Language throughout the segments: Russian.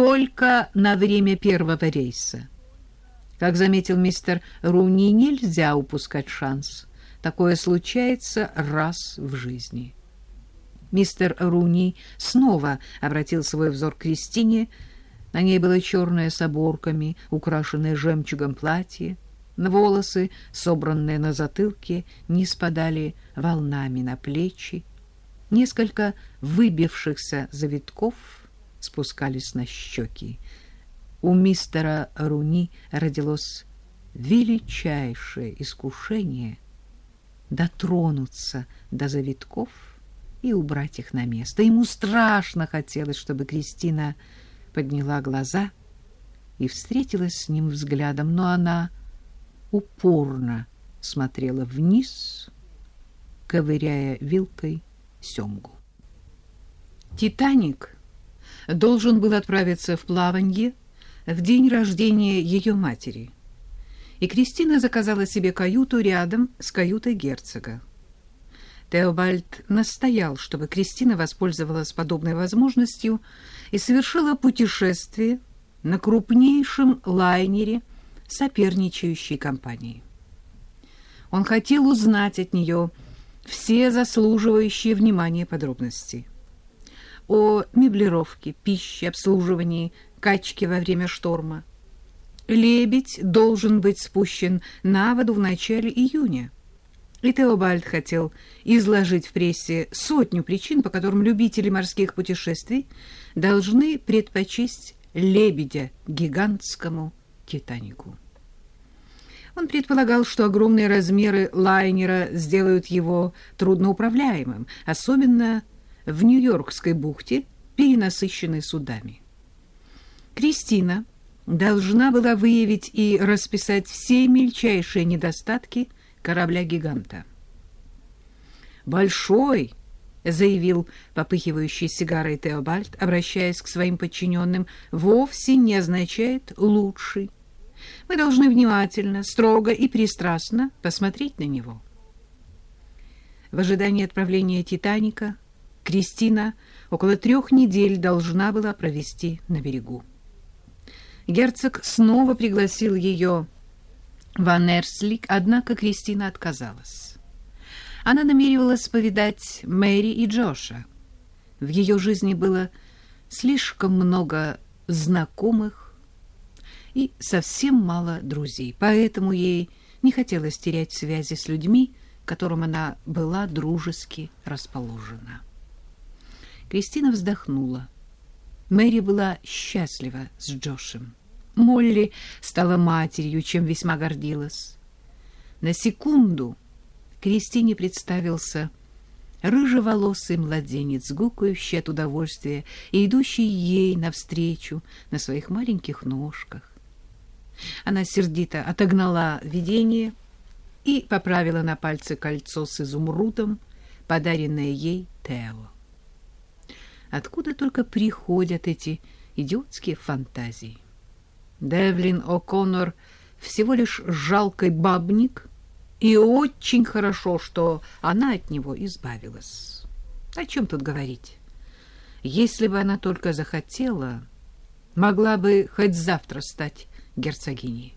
только на время первого рейса. Как заметил мистер Руни, нельзя упускать шанс. Такое случается раз в жизни. Мистер Руни снова обратил свой взор к Кристине. На ней было черное с оборками, украшенное жемчугом платье. Волосы, собранные на затылке, не спадали волнами на плечи. Несколько выбившихся завитков спускались на щеки. У мистера Руни родилось величайшее искушение дотронуться до завитков и убрать их на место. Ему страшно хотелось, чтобы Кристина подняла глаза и встретилась с ним взглядом, но она упорно смотрела вниз, ковыряя вилкой семгу. «Титаник» должен был отправиться в плаванье в день рождения ее матери, и Кристина заказала себе каюту рядом с каютой герцога. Теобальд настоял, чтобы Кристина воспользовалась подобной возможностью и совершила путешествие на крупнейшем лайнере соперничающей компании. Он хотел узнать от нее все заслуживающие внимания подробности. О меблировке, пище, обслуживании, качке во время шторма. Лебедь должен быть спущен на воду в начале июня. И Теобальд хотел изложить в прессе сотню причин, по которым любители морских путешествий должны предпочесть лебедя гигантскому «Титанику». Он предполагал, что огромные размеры лайнера сделают его трудноуправляемым, особенно в Нью-Йоркской бухте, перенасыщенной судами. Кристина должна была выявить и расписать все мельчайшие недостатки – корабля-гиганта. «Большой!» — заявил попыхивающий сигарой Теобальд, обращаясь к своим подчиненным, — вовсе не означает «лучший». Мы должны внимательно, строго и пристрастно посмотреть на него. В ожидании отправления «Титаника» Кристина около трех недель должна была провести на берегу. Герцог снова пригласил ее Ван Эрслик, однако Кристина отказалась. Она намеревалась повидать Мэри и Джоша. В ее жизни было слишком много знакомых и совсем мало друзей, поэтому ей не хотелось терять связи с людьми, которым она была дружески расположена. Кристина вздохнула. Мэри была счастлива с Джошем. Молли стала матерью, чем весьма гордилась. На секунду Кристине представился рыжеволосый младенец, гукающий от удовольствия и идущий ей навстречу на своих маленьких ножках. Она сердито отогнала видение и поправила на пальце кольцо с изумрудом, подаренное ей Тео. Откуда только приходят эти идиотские фантазии? Девлин О'Коннор всего лишь жалкий бабник, и очень хорошо, что она от него избавилась. О чем тут говорить? Если бы она только захотела, могла бы хоть завтра стать герцогиней.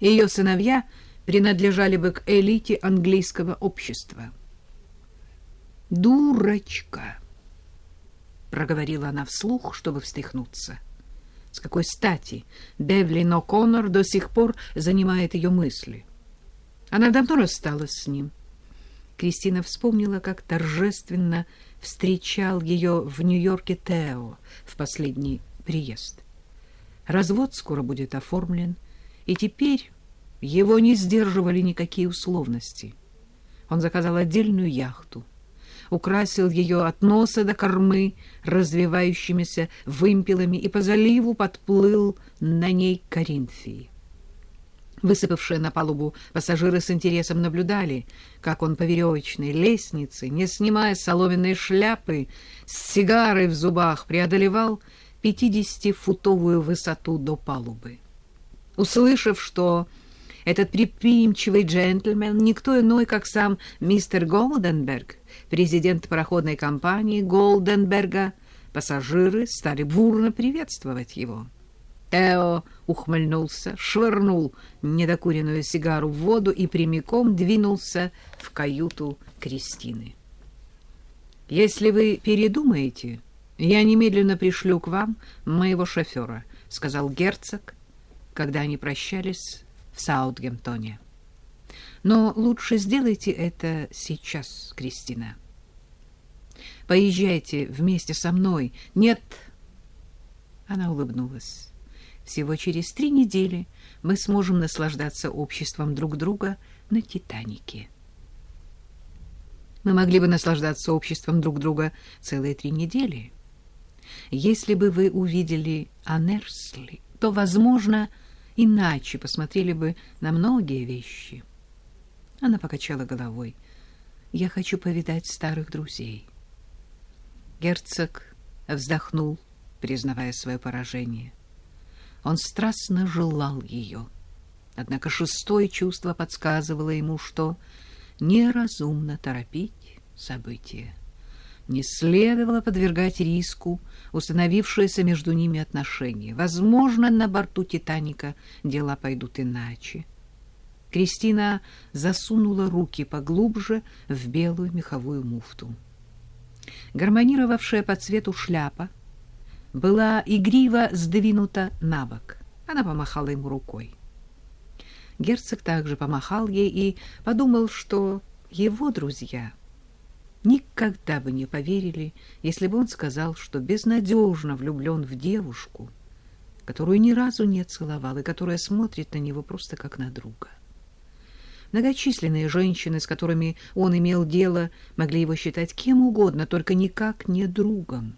Ее сыновья принадлежали бы к элите английского общества. «Дурочка!» — проговорила она вслух, чтобы встряхнуться. С какой стати Девлин О'Коннор до сих пор занимает ее мысли? Она давно рассталась с ним. Кристина вспомнила, как торжественно встречал ее в Нью-Йорке Тео в последний приезд. Развод скоро будет оформлен, и теперь его не сдерживали никакие условности. Он заказал отдельную яхту — украсил ее от носа до кормы развивающимися вымпелами и по заливу подплыл на ней к Коринфии. Высыпавшие на палубу пассажиры с интересом наблюдали, как он по веревочной лестнице, не снимая соломенной шляпы, с сигарой в зубах преодолевал пятидесятифутовую высоту до палубы. Услышав, что этот предприимчивый джентльмен никто иной, как сам мистер Голденберг, президент пароходной компании Голденберга, Пассажиры стали бурно приветствовать его. Тео ухмыльнулся, швырнул недокуренную сигару в воду и прямиком двинулся в каюту Кристины. «Если вы передумаете, я немедленно пришлю к вам моего шофера», — сказал герцог, когда они прощались в Саутгемптоне. «Но лучше сделайте это сейчас, Кристина». Поезжайте вместе со мной. Нет. Она улыбнулась. Всего через три недели мы сможем наслаждаться обществом друг друга на Титанике. Мы могли бы наслаждаться обществом друг друга целые три недели. Если бы вы увидели Анерсли, то, возможно, иначе посмотрели бы на многие вещи. Она покачала головой. Я хочу повидать старых друзей. Герцог вздохнул, признавая свое поражение. Он страстно желал ее. Однако шестое чувство подсказывало ему, что неразумно торопить события. Не следовало подвергать риску установившиеся между ними отношения. Возможно, на борту «Титаника» дела пойдут иначе. Кристина засунула руки поглубже в белую меховую муфту гармонировавшая по цвету шляпа, была игриво сдвинута на бок. Она помахала ему рукой. Герцог также помахал ей и подумал, что его друзья никогда бы не поверили, если бы он сказал, что безнадежно влюблен в девушку, которую ни разу не целовал и которая смотрит на него просто как на друга. Многочисленные женщины, с которыми он имел дело, могли его считать кем угодно, только никак не другом.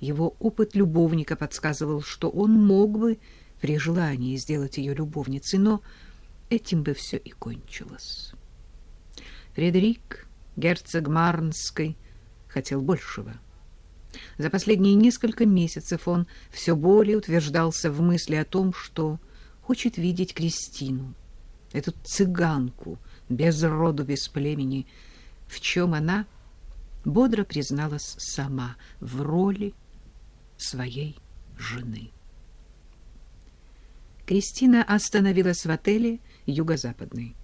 Его опыт любовника подсказывал, что он мог бы при желании сделать ее любовницей, но этим бы все и кончилось. Фредерик, герцог Марнской, хотел большего. За последние несколько месяцев он все более утверждался в мысли о том, что хочет видеть Кристину — эту цыганку, без роду, без племени, в чем она бодро призналась сама в роли своей жены. Кристина остановилась в отеле «Юго-Западный».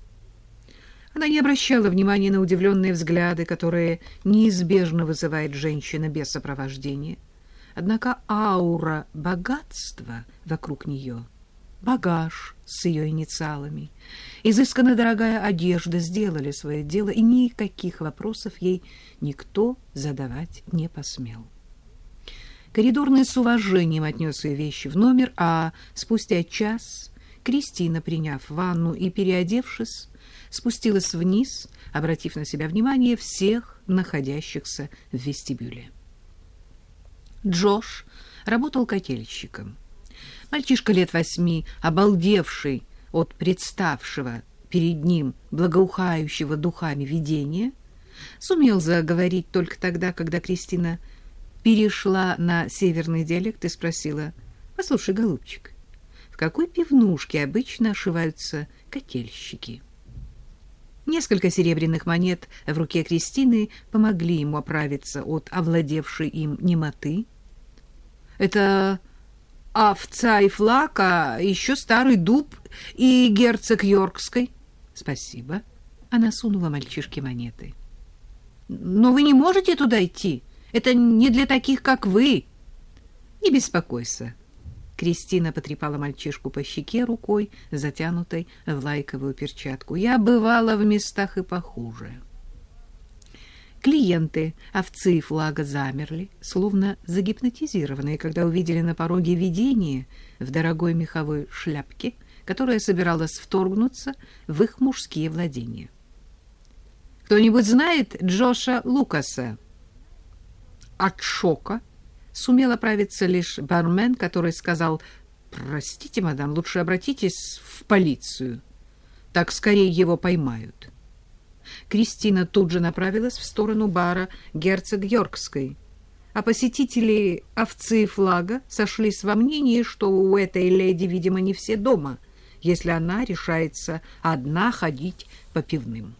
Она не обращала внимания на удивленные взгляды, которые неизбежно вызывает женщина без сопровождения. Однако аура богатства вокруг нее багаж с ее инициалами, изысканно дорогая одежда сделали свое дело, и никаких вопросов ей никто задавать не посмел. Коридорный с уважением отнес ее вещи в номер, а спустя час Кристина, приняв ванну и переодевшись, спустилась вниз, обратив на себя внимание всех находящихся в вестибюле. Джош работал котельщиком. Мальчишка лет восьми, обалдевший от представшего перед ним благоухающего духами видения, сумел заговорить только тогда, когда Кристина перешла на северный диалект и спросила, «Послушай, голубчик, в какой пивнушке обычно ошиваются котельщики?» Несколько серебряных монет в руке Кристины помогли ему оправиться от овладевшей им немоты. «Это овца и флака, еще старый дуб и герцог Йоркской. Спасибо. Она сунула мальчишке монеты. Но вы не можете туда идти. Это не для таких, как вы. Не беспокойся. Кристина потрепала мальчишку по щеке рукой, затянутой в лайковую перчатку. Я бывала в местах и похуже. Клиенты овцы и флага замерли, словно загипнотизированные, когда увидели на пороге видение в дорогой меховой шляпке, которая собиралась вторгнуться в их мужские владения. «Кто-нибудь знает Джоша Лукаса?» От шока сумел оправиться лишь бармен, который сказал «Простите, мадам, лучше обратитесь в полицию, так скорее его поймают». Кристина тут же направилась в сторону бара герцог Йоркской, а посетители овцы и флага сошлись во мнении, что у этой леди, видимо, не все дома, если она решается одна ходить по пивным.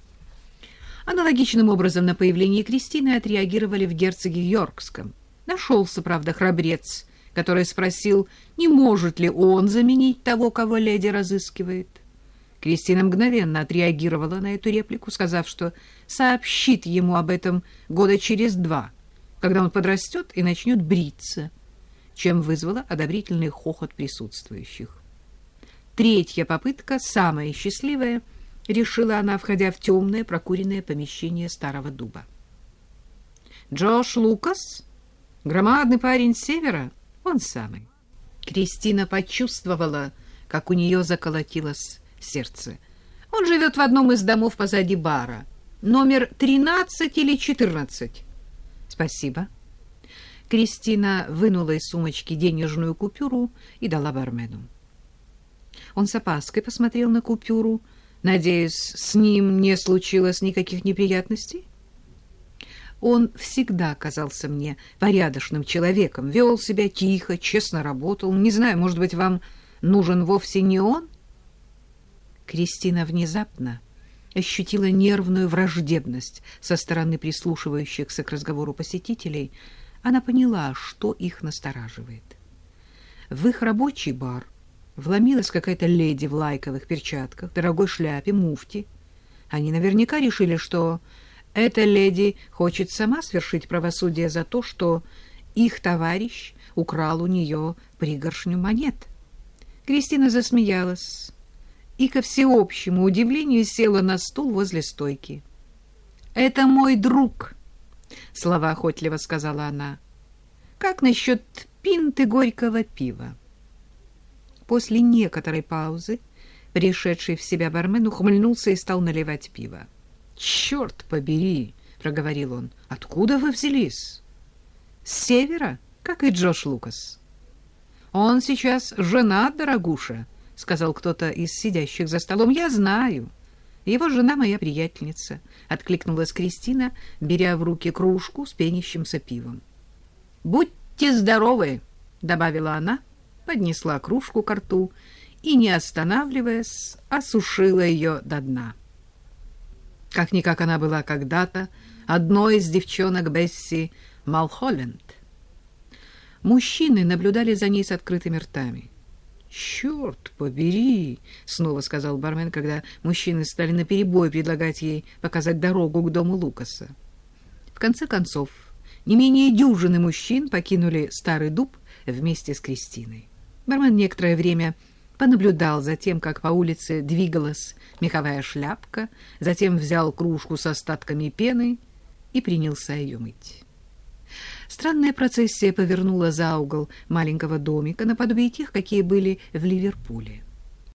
Аналогичным образом на появление Кристины отреагировали в герцоге Йоркском. Нашелся, правда, храбрец, который спросил, не может ли он заменить того, кого леди разыскивает. Кристина мгновенно отреагировала на эту реплику, сказав, что сообщит ему об этом года через два, когда он подрастет и начнет бриться, чем вызвала одобрительный хохот присутствующих. Третья попытка, самая счастливая, решила она, входя в темное прокуренное помещение старого дуба. Джош Лукас, громадный парень с севера, он самый. Кристина почувствовала, как у нее заколотилось сердце. Он живет в одном из домов позади бара. Номер 13 или 14. Спасибо. Кристина вынула из сумочки денежную купюру и дала бармену. Он с опаской посмотрел на купюру. Надеюсь, с ним не случилось никаких неприятностей? Он всегда казался мне порядочным человеком, вел себя тихо, честно работал. Не знаю, может быть, вам нужен вовсе не он? Кристина внезапно ощутила нервную враждебность со стороны прислушивающихся к разговору посетителей. Она поняла, что их настораживает. В их рабочий бар вломилась какая-то леди в лайковых перчатках, дорогой шляпе, муфте. Они наверняка решили, что эта леди хочет сама свершить правосудие за то, что их товарищ украл у нее пригоршню монет. Кристина засмеялась и, ко всеобщему удивлению, села на стул возле стойки. «Это мой друг», — слова охотливо сказала она. «Как насчет пинты горького пива?» После некоторой паузы пришедший в себя бармен ухмыльнулся и стал наливать пиво. «Черт побери!» — проговорил он. «Откуда вы взялись?» «С севера, как и Джош Лукас». «Он сейчас женат, дорогуша», — сказал кто-то из сидящих за столом. «Я знаю. Его жена моя приятельница», — откликнулась Кристина, беря в руки кружку с пенящимся пивом. «Будьте здоровы», — добавила она, поднесла кружку к рту и, не останавливаясь, осушила ее до дна. Как-никак она была когда-то одной из девчонок Бесси Малхолленд. Мужчины наблюдали за ней с открытыми ртами. «Черт побери!» — снова сказал бармен, когда мужчины стали наперебой предлагать ей показать дорогу к дому Лукаса. В конце концов, не менее дюжины мужчин покинули старый дуб вместе с Кристиной. Бармен некоторое время понаблюдал за тем, как по улице двигалась меховая шляпка, затем взял кружку с остатками пены и принялся ее мыть. Странная процессия повернула за угол маленького домика, наподобие тех, какие были в Ливерпуле.